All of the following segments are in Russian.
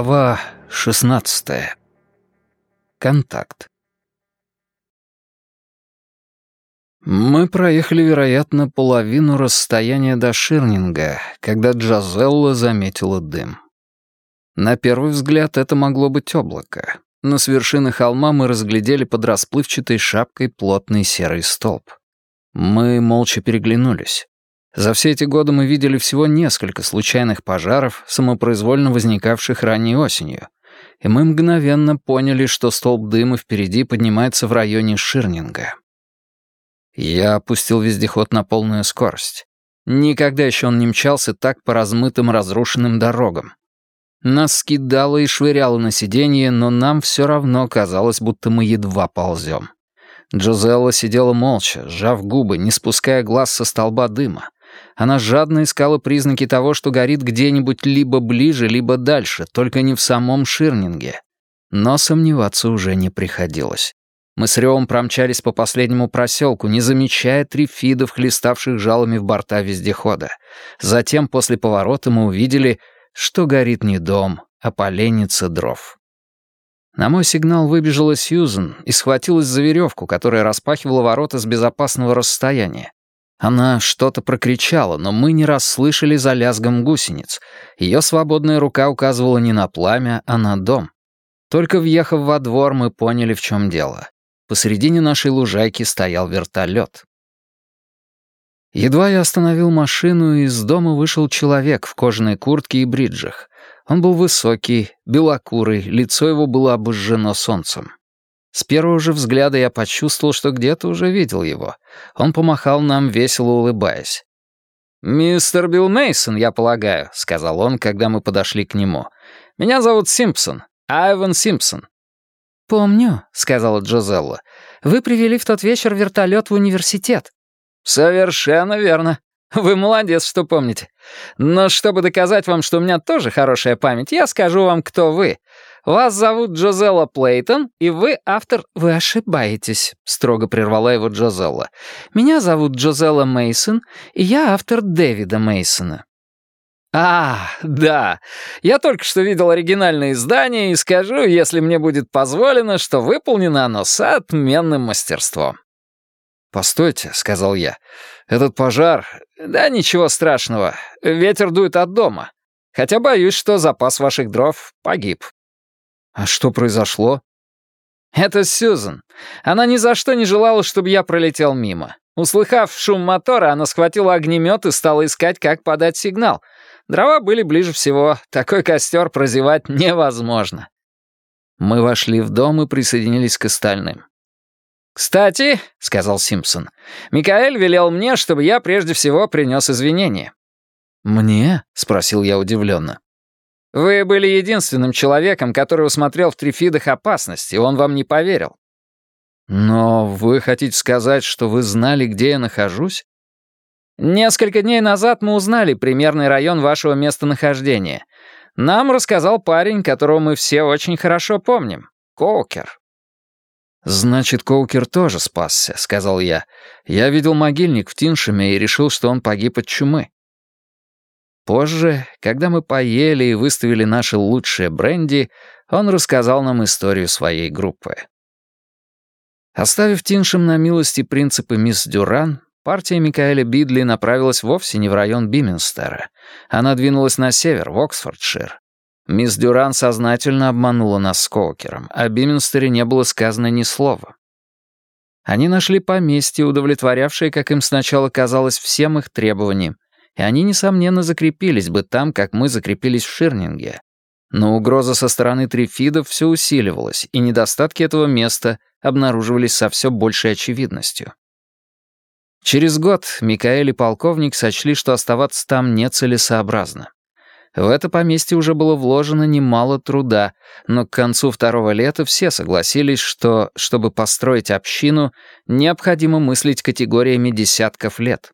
Глава 16. Контакт. Мы проехали, вероятно, половину расстояния до Ширнинга, когда Джазелла заметила дым. На первый взгляд это могло быть облако, но с вершины холма мы разглядели под расплывчатой шапкой плотный серый столб. Мы молча переглянулись. За все эти годы мы видели всего несколько случайных пожаров, самопроизвольно возникавших ранней осенью, и мы мгновенно поняли, что столб дыма впереди поднимается в районе Ширнинга. Я опустил вездеход на полную скорость. Никогда еще он не мчался так по размытым разрушенным дорогам. Нас скидало и швыряло на сиденье, но нам все равно казалось, будто мы едва ползем. Джозелла сидела молча, сжав губы, не спуская глаз со столба дыма. Она жадно искала признаки того, что горит где-нибудь либо ближе, либо дальше, только не в самом Ширнинге. Но сомневаться уже не приходилось. Мы с ревом промчались по последнему проселку, не замечая трифидов, хлеставших жалами в борта вездехода. Затем, после поворота, мы увидели, что горит не дом, а поленница дров. На мой сигнал выбежала Сьюзен и схватилась за веревку, которая распахивала ворота с безопасного расстояния. Она что-то прокричала, но мы не расслышали за лязгом гусениц. Ее свободная рука указывала не на пламя, а на дом. Только въехав во двор, мы поняли, в чем дело. Посередине нашей лужайки стоял вертолет. Едва я остановил машину, из дома вышел человек в кожаной куртке и бриджах. Он был высокий, белокурый, лицо его было обожжено солнцем. С первого же взгляда я почувствовал, что где-то уже видел его. Он помахал нам, весело улыбаясь. «Мистер Билл Мейсон, я полагаю», — сказал он, когда мы подошли к нему. «Меня зовут Симпсон, Айван Симпсон». «Помню», — сказала Джозелла. «Вы привели в тот вечер вертолет в университет». «Совершенно верно. Вы молодец, что помните. Но чтобы доказать вам, что у меня тоже хорошая память, я скажу вам, кто вы. Вас зовут Джозелла Плейтон, и вы автор...» «Вы ошибаетесь», — строго прервала его Джозелла. «Меня зовут Джозелла Мейсон, и я автор Дэвида Мейсона». «А, да. Я только что видел оригинальное издание и скажу, если мне будет позволено, что выполнено оно с отменным мастерством». «Постойте», — сказал я. «Этот пожар...» «Да ничего страшного. Ветер дует от дома. Хотя боюсь, что запас ваших дров погиб. «А что произошло?» «Это Сьюзен. Она ни за что не желала, чтобы я пролетел мимо. Услыхав шум мотора, она схватила огнемет и стала искать, как подать сигнал. Дрова были ближе всего. Такой костер прозевать невозможно». Мы вошли в дом и присоединились к остальным. «Кстати», — сказал Симпсон, — «Микаэль велел мне, чтобы я прежде всего принес извинения». «Мне?» — спросил я удивленно. Вы были единственным человеком, который усмотрел в трифидах опасность, и он вам не поверил. Но вы хотите сказать, что вы знали, где я нахожусь? Несколько дней назад мы узнали примерный район вашего местонахождения. Нам рассказал парень, которого мы все очень хорошо помним. Коукер. «Значит, Коукер тоже спасся», — сказал я. «Я видел могильник в Тиншеме и решил, что он погиб от чумы». Позже, когда мы поели и выставили наши лучшие бренди, он рассказал нам историю своей группы. Оставив Тиншем на милости принципы мисс Дюран, партия Микаэля Бидли направилась вовсе не в район Биминстера. Она двинулась на север, в Оксфордшир. Мисс Дюран сознательно обманула нас с Коукером, о Биминстере не было сказано ни слова. Они нашли поместье, удовлетворявшее, как им сначала казалось, всем их требованиям, и они, несомненно, закрепились бы там, как мы закрепились в Ширнинге. Но угроза со стороны трифидов все усиливалась, и недостатки этого места обнаруживались со все большей очевидностью. Через год Микаэль и полковник сочли, что оставаться там нецелесообразно. В это поместье уже было вложено немало труда, но к концу второго лета все согласились, что, чтобы построить общину, необходимо мыслить категориями десятков лет.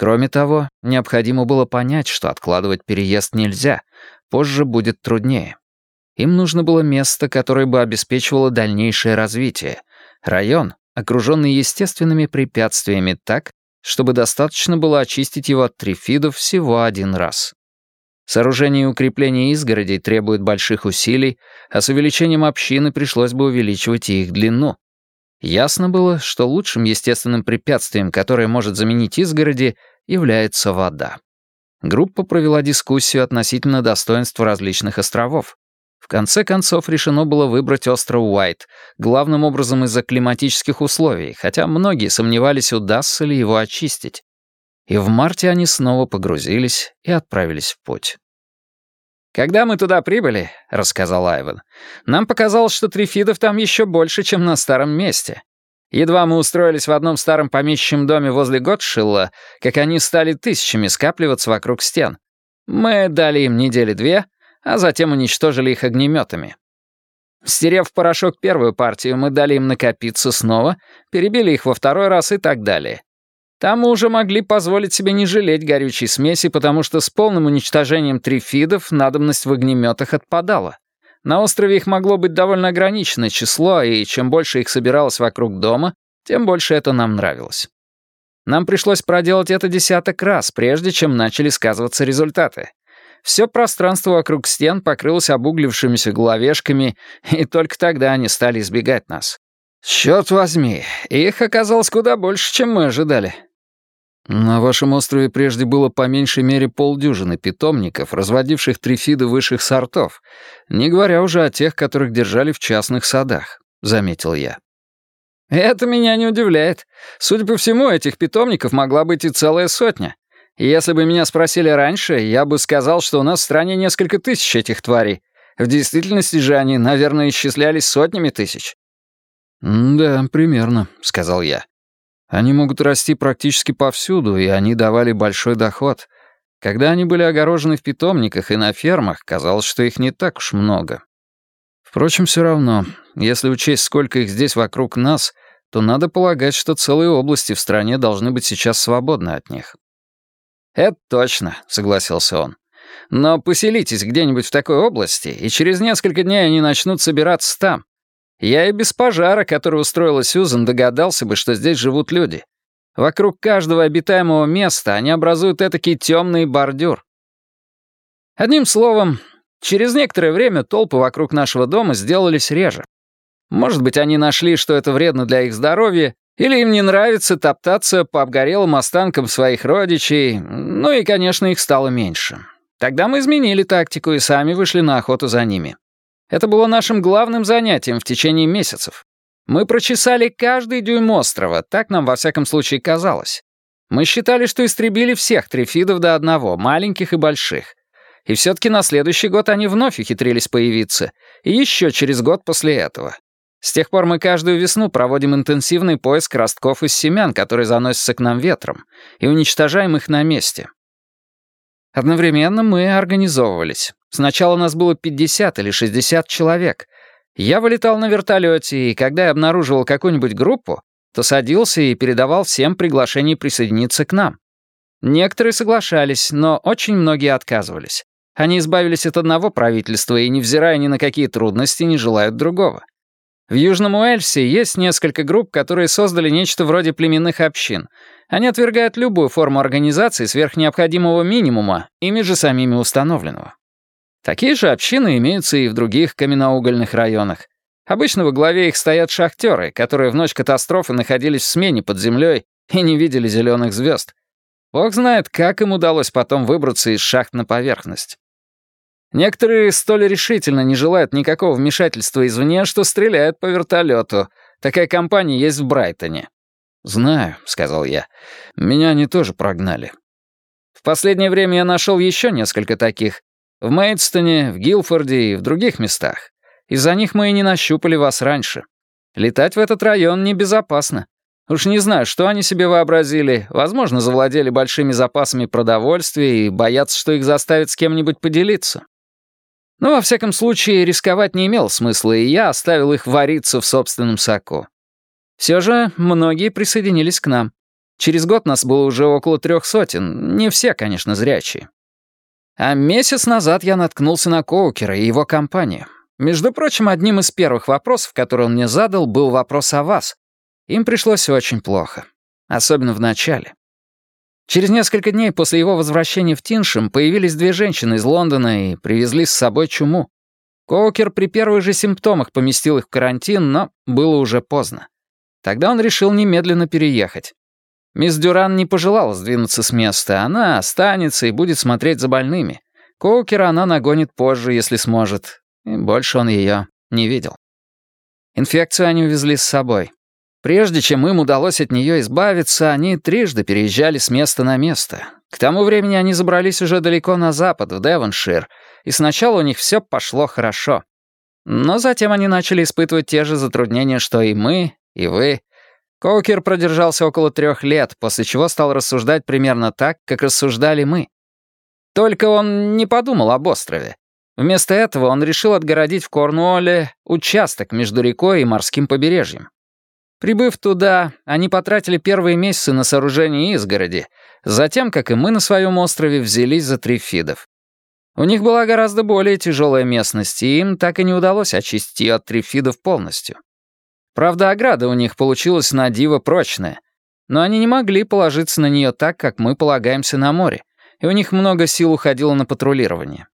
Кроме того, необходимо было понять, что откладывать переезд нельзя, позже будет труднее. Им нужно было место, которое бы обеспечивало дальнейшее развитие, район, окруженный естественными препятствиями так, чтобы достаточно было очистить его от трифидов всего один раз. Сооружение и укрепление изгородей требует больших усилий, а с увеличением общины пришлось бы увеличивать и их длину. Ясно было, что лучшим естественным препятствием, которое может заменить изгороди, является вода. Группа провела дискуссию относительно достоинств различных островов. В конце концов решено было выбрать остров Уайт, главным образом из-за климатических условий, хотя многие сомневались, удастся ли его очистить. И в марте они снова погрузились и отправились в путь. «Когда мы туда прибыли», — рассказал Айвен, «нам показалось, что трифидов там еще больше, чем на старом месте. Едва мы устроились в одном старом помещичьем доме возле Готшилла, как они стали тысячами скапливаться вокруг стен. Мы дали им недели две, а затем уничтожили их огнеметами. Стерев в порошок первую партию, мы дали им накопиться снова, перебили их во второй раз и так далее. Там мы уже могли позволить себе не жалеть горючей смеси, потому что с полным уничтожением трифидов надобность в огнеметах отпадала. На острове их могло быть довольно ограниченное число, и чем больше их собиралось вокруг дома, тем больше это нам нравилось. Нам пришлось проделать это десяток раз, прежде чем начали сказываться результаты. Все пространство вокруг стен покрылось обуглившимися головешками, и только тогда они стали избегать нас. Черт возьми, их оказалось куда больше, чем мы ожидали. На вашем острове прежде было по меньшей мере полдюжины питомников, разводивших трифиды высших сортов, не говоря уже о тех, которых держали в частных садах», — заметил я. «Это меня не удивляет. Судя по всему, этих питомников могла быть и целая сотня. если бы меня спросили раньше, я бы сказал, что у нас в стране несколько тысяч этих тварей. В действительности же они, наверное, исчислялись сотнями тысяч». «Да, примерно», — сказал я. Они могут расти практически повсюду, и они давали большой доход. Когда они были огорожены в питомниках и на фермах, казалось, что их не так уж много. Впрочем, все равно, если учесть, сколько их здесь вокруг нас, то надо полагать, что целые области в стране должны быть сейчас свободны от них. «Это точно», — согласился он. «Но поселитесь где-нибудь в такой области, и через несколько дней они начнут собираться там. Я и без пожара, который устроила Сьюзан, догадался бы, что здесь живут люди. Вокруг каждого обитаемого места они образуют этакий темный бордюр. Одним словом, через некоторое время толпы вокруг нашего дома сделались реже. Может быть, они нашли, что это вредно для их здоровья, или им не нравится топтаться по обгорелым останкам своих родичей, ну и, конечно, их стало меньше. Тогда мы изменили тактику и сами вышли на охоту за ними. Это было нашим главным занятием в течение месяцев. Мы прочесали каждый дюйм острова, так нам во всяком случае казалось. Мы считали, что истребили всех трифидов до одного, маленьких и больших. И все-таки на следующий год они вновь ухитрились появиться, и еще через год после этого. С тех пор мы каждую весну проводим интенсивный поиск ростков из семян, которые заносятся к нам ветром, и уничтожаем их на месте. Одновременно мы организовывались. Сначала нас было 50 или 60 человек. Я вылетал на вертолете, и когда я обнаруживал какую-нибудь группу, то садился и передавал всем приглашение присоединиться к нам. Некоторые соглашались, но очень многие отказывались. Они избавились от одного правительства и, невзирая ни на какие трудности, не желают другого. В Южном Уэльсе есть несколько групп, которые создали нечто вроде племенных общин. Они отвергают любую форму организации сверх необходимого минимума, ими же самими установленного. Такие же общины имеются и в других каменноугольных районах. Обычно во главе их стоят шахтеры, которые в ночь катастрофы находились в смене под землей и не видели зеленых звезд. Бог знает, как им удалось потом выбраться из шахт на поверхность. Некоторые столь решительно не желают никакого вмешательства извне, что стреляют по вертолету. Такая компания есть в Брайтоне. «Знаю», — сказал я. «Меня они тоже прогнали». В последнее время я нашел еще несколько таких. В Мейдстоне, в Гилфорде и в других местах. Из-за них мы и не нащупали вас раньше. Летать в этот район небезопасно. Уж не знаю, что они себе вообразили. Возможно, завладели большими запасами продовольствия и боятся, что их заставят с кем-нибудь поделиться. Но, во всяком случае, рисковать не имел смысла, и я оставил их вариться в собственном соку. Все же многие присоединились к нам. Через год нас было уже около трех сотен, не все, конечно, зрячие. А месяц назад я наткнулся на Коукера и его компанию. Между прочим, одним из первых вопросов, который он мне задал, был вопрос о вас. Им пришлось очень плохо. Особенно в начале. Через несколько дней после его возвращения в Тиншем появились две женщины из Лондона и привезли с собой чуму. Коукер при первых же симптомах поместил их в карантин, но было уже поздно. Тогда он решил немедленно переехать. Мисс Дюран не пожелала сдвинуться с места, она останется и будет смотреть за больными. Коукера она нагонит позже, если сможет. И больше он ее не видел. Инфекцию они увезли с собой. Прежде чем им удалось от нее избавиться, они трижды переезжали с места на место. К тому времени они забрались уже далеко на запад, в Девоншир, и сначала у них все пошло хорошо. Но затем они начали испытывать те же затруднения, что и мы, и вы. Коукер продержался около трех лет, после чего стал рассуждать примерно так, как рассуждали мы. Только он не подумал об острове. Вместо этого он решил отгородить в Корнуолле участок между рекой и морским побережьем. Прибыв туда, они потратили первые месяцы на сооружение изгороди, затем, как и мы на своем острове, взялись за трифидов. У них была гораздо более тяжелая местность, и им так и не удалось очистить ее от трифидов полностью. Правда, ограда у них получилась на диво прочная, но они не могли положиться на нее так, как мы полагаемся на море, и у них много сил уходило на патрулирование.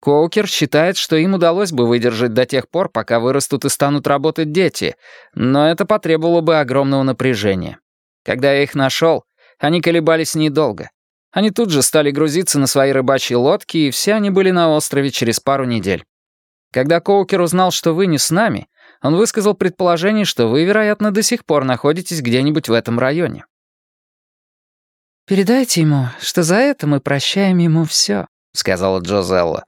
Коукер считает, что им удалось бы выдержать до тех пор, пока вырастут и станут работать дети, но это потребовало бы огромного напряжения. Когда я их нашел, они колебались недолго. Они тут же стали грузиться на свои рыбачьи лодки, и все они были на острове через пару недель. Когда Коукер узнал, что вы не с нами, он высказал предположение, что вы, вероятно, до сих пор находитесь где-нибудь в этом районе. «Передайте ему, что за это мы прощаем ему все», — сказала Джозелла.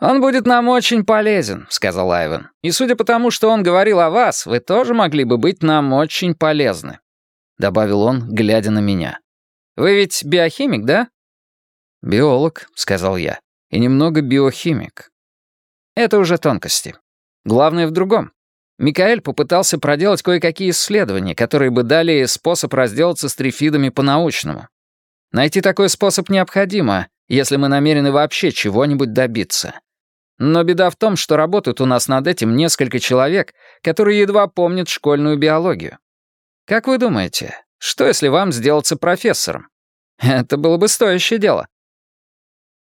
«Он будет нам очень полезен», — сказал Айвен. «И судя по тому, что он говорил о вас, вы тоже могли бы быть нам очень полезны», — добавил он, глядя на меня. «Вы ведь биохимик, да?» «Биолог», — сказал я, — «и немного биохимик». «Это уже тонкости. Главное в другом. Микаэль попытался проделать кое-какие исследования, которые бы дали способ разделаться с трифидами по-научному. Найти такой способ необходимо, если мы намерены вообще чего-нибудь добиться. Но беда в том, что работают у нас над этим несколько человек, которые едва помнят школьную биологию. Как вы думаете, что если вам сделаться профессором? Это было бы стоящее дело.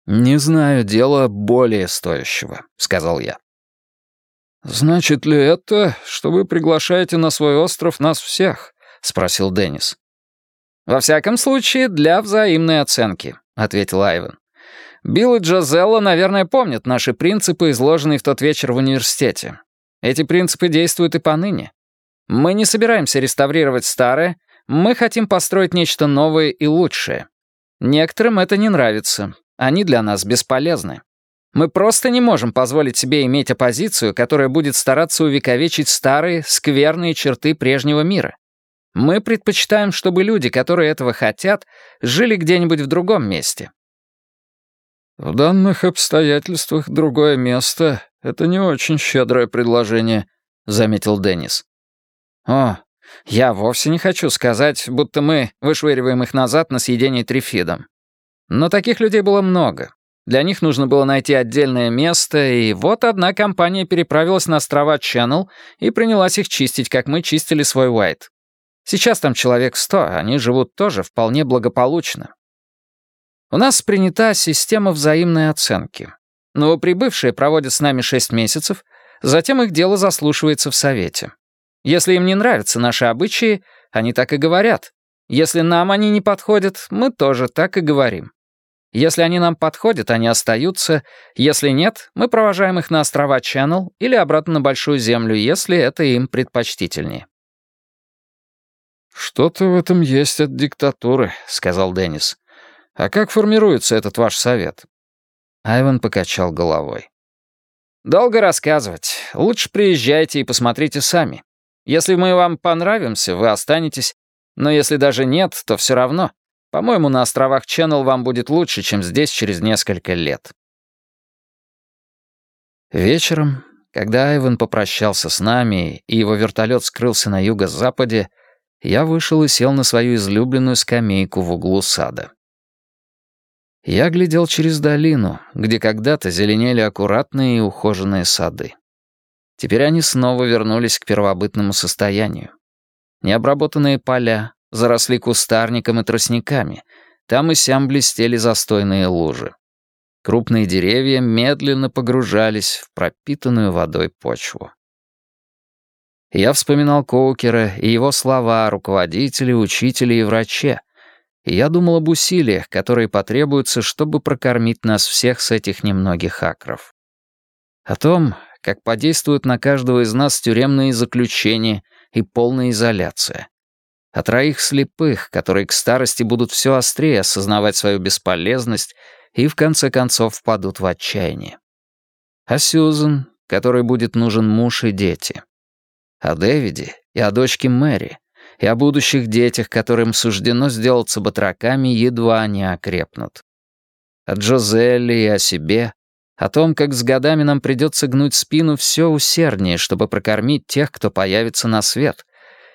«Не знаю дела более стоящего», — сказал я. «Значит ли это, что вы приглашаете на свой остров нас всех?» — спросил Деннис. «Во всяком случае, для взаимной оценки», — ответил Айвен. Билл и Джозелла, наверное, помнят наши принципы, изложенные в тот вечер в университете. Эти принципы действуют и поныне. Мы не собираемся реставрировать старое, мы хотим построить нечто новое и лучшее. Некоторым это не нравится, они для нас бесполезны. Мы просто не можем позволить себе иметь оппозицию, которая будет стараться увековечить старые, скверные черты прежнего мира. Мы предпочитаем, чтобы люди, которые этого хотят, жили где-нибудь в другом месте, «В данных обстоятельствах другое место — это не очень щедрое предложение», — заметил Деннис. «О, я вовсе не хочу сказать, будто мы вышвыриваем их назад на съедение трифидом. Но таких людей было много. Для них нужно было найти отдельное место, и вот одна компания переправилась на острова Channel и принялась их чистить, как мы чистили свой Уайт. Сейчас там человек сто, они живут тоже вполне благополучно. У нас принята система взаимной оценки. Новоприбывшие проводят с нами шесть месяцев, затем их дело заслушивается в Совете. Если им не нравятся наши обычаи, они так и говорят. Если нам они не подходят, мы тоже так и говорим. Если они нам подходят, они остаются. Если нет, мы провожаем их на острова Ченнел или обратно на Большую Землю, если это им предпочтительнее. «Что-то в этом есть от диктатуры», — сказал Деннис. А как формируется этот ваш совет?» Айван покачал головой. «Долго рассказывать. Лучше приезжайте и посмотрите сами. Если мы вам понравимся, вы останетесь. Но если даже нет, то все равно. По-моему, на островах Ченнел вам будет лучше, чем здесь через несколько лет». Вечером, когда Айван попрощался с нами, и его вертолет скрылся на юго-западе, я вышел и сел на свою излюбленную скамейку в углу сада. Я глядел через долину, где когда-то зеленели аккуратные и ухоженные сады. Теперь они снова вернулись к первобытному состоянию. Необработанные поля, заросли кустарником и тростниками. Там и сям блестели застойные лужи. Крупные деревья медленно погружались в пропитанную водой почву. Я вспоминал Коукера и его слова о руководителе, учителе и враче. И я думал об усилиях, которые потребуются, чтобы прокормить нас всех с этих немногих акров. О том, как подействуют на каждого из нас тюремные заключения и полная изоляция. О троих слепых, которые к старости будут все острее осознавать свою бесполезность и в конце концов впадут в отчаяние. О Сьюзен, которой будет нужен муж и дети. О Дэвиде и о дочке Мэри, и о будущих детях, которым суждено сделаться батраками, едва они окрепнут. О Джозелле и о себе, о том, как с годами нам придется гнуть спину все усерднее, чтобы прокормить тех, кто появится на свет,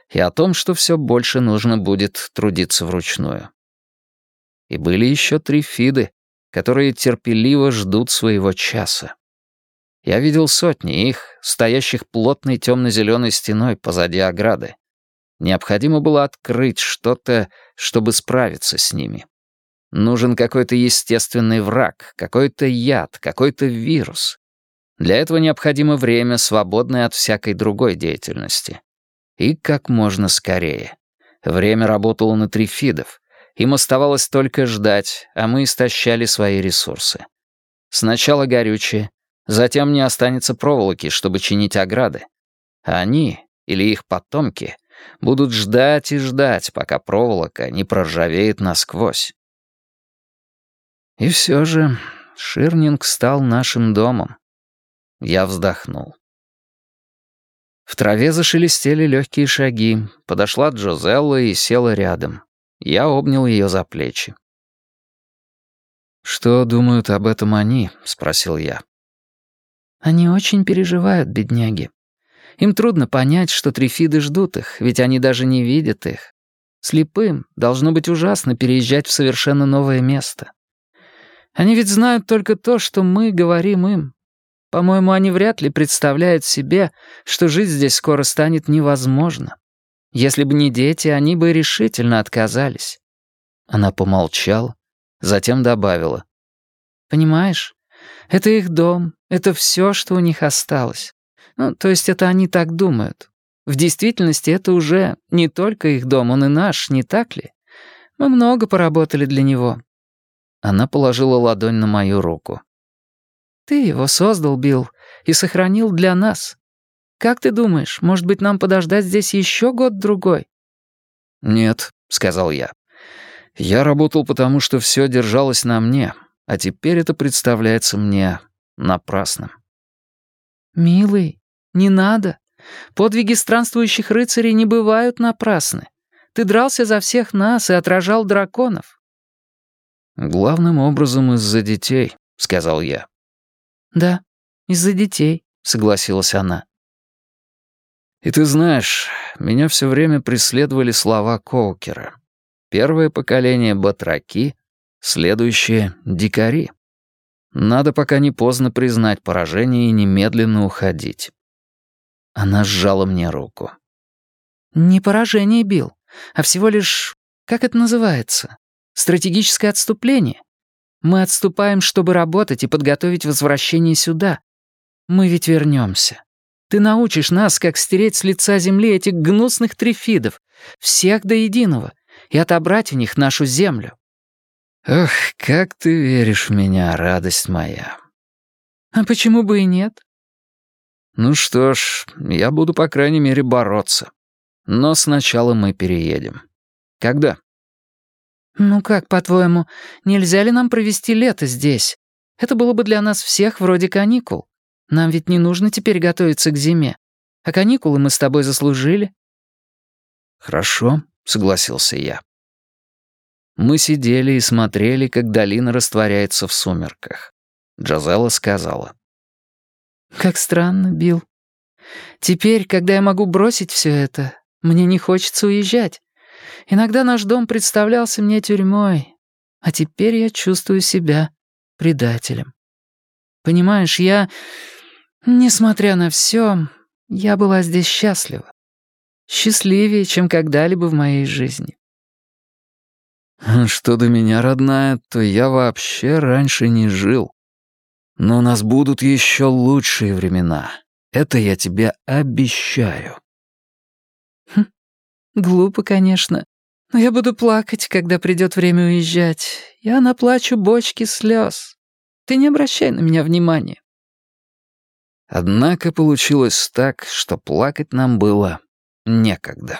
и о том, что все больше нужно будет трудиться вручную. И были еще три Фиды, которые терпеливо ждут своего часа. Я видел сотни их, стоящих плотной темно-зеленой стеной позади ограды. Необходимо было открыть что-то, чтобы справиться с ними. Нужен какой-то естественный враг, какой-то яд, какой-то вирус. Для этого необходимо время, свободное от всякой другой деятельности. И как можно скорее. Время работало на трифидов. Им оставалось только ждать, а мы истощали свои ресурсы. Сначала горючее, затем не останется проволоки, чтобы чинить ограды. А они, или их потомки, будут ждать и ждать, пока проволока не проржавеет насквозь. И все же Ширнинг стал нашим домом. Я вздохнул. В траве зашелестели легкие шаги. Подошла Джозелла и села рядом. Я обнял ее за плечи. «Что думают об этом они?» — спросил я. «Они очень переживают, бедняги. Им трудно понять, что трифиды ждут их, ведь они даже не видят их. Слепым должно быть ужасно переезжать в совершенно новое место. Они ведь знают только то, что мы говорим им. По-моему, они вряд ли представляют себе, что жить здесь скоро станет невозможно. Если бы не дети, они бы решительно отказались. Она помолчала, затем добавила. «Понимаешь, это их дом, это все, что у них осталось. Ну, то есть это они так думают. В действительности это уже не только их дом, он и наш, не так ли? Мы много поработали для него. Она положила ладонь на мою руку. «Ты его создал, Билл, и сохранил для нас. Как ты думаешь, может быть, нам подождать здесь еще год-другой?» «Нет», — сказал я. «Я работал потому, что все держалось на мне, а теперь это представляется мне напрасным». «Милый, не надо. Подвиги странствующих рыцарей не бывают напрасны. Ты дрался за всех нас и отражал драконов. «Главным образом из-за детей», — сказал я. «Да, из-за детей», — согласилась она. «И ты знаешь, меня все время преследовали слова Коукера. Первое поколение — батраки, следующее — дикари. Надо пока не поздно признать поражение и немедленно уходить». Она сжала мне руку. «Не поражение, Билл, а всего лишь... Как это называется? Стратегическое отступление. Мы отступаем, чтобы работать и подготовить возвращение сюда. Мы ведь вернемся. Ты научишь нас, как стереть с лица земли этих гнусных трифидов, всех до единого, и отобрать у них нашу землю. Ох, как ты веришь в меня, радость моя. А почему бы и нет? Ну что ж, я буду, по крайней мере, бороться. Но сначала мы переедем. Когда? «Ну как, по-твоему, нельзя ли нам провести лето здесь? Это было бы для нас всех вроде каникул. Нам ведь не нужно теперь готовиться к зиме. А каникулы мы с тобой заслужили». «Хорошо», — согласился я. Мы сидели и смотрели, как долина растворяется в сумерках. Джазелла сказала. «Как странно, Билл. Теперь, когда я могу бросить все это, мне не хочется уезжать. Иногда наш дом представлялся мне тюрьмой, а теперь я чувствую себя предателем. Понимаешь, я, несмотря на все, я была здесь счастлива. Счастливее, чем когда-либо в моей жизни. Что до меня, родная, то я вообще раньше не жил. Но у нас будут еще лучшие времена. Это я тебе обещаю. Глупо, конечно. Но я буду плакать, когда придет время уезжать. Я наплачу бочки слез. Ты не обращай на меня внимания. Однако получилось так, что плакать нам было некогда.